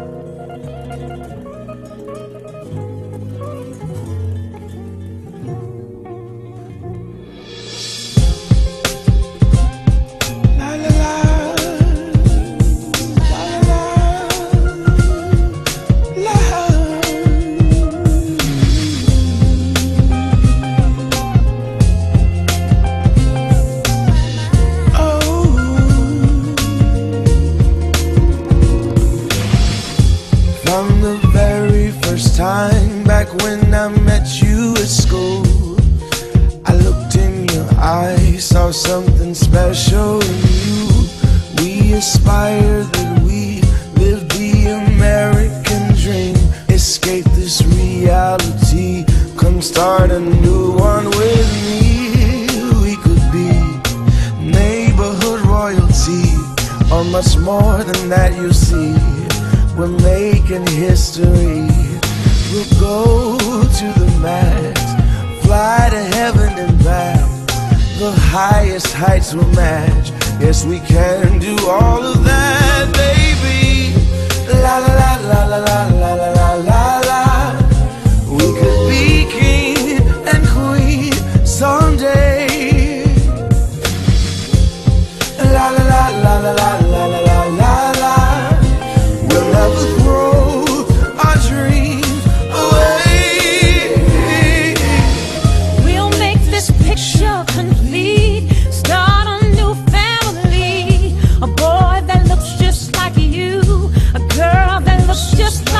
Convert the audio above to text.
La From the very first time back when I met you at school, I looked in your eyes, saw something special in you. We aspire that we live the American dream, escape this reality, come start a new one with me. We could be neighborhood royalty, or much more than that, you see. We're making history. We'll go to the max, fly to heaven and back. The highest heights will match. Yes, we can do all of that, baby. La la la la la la. just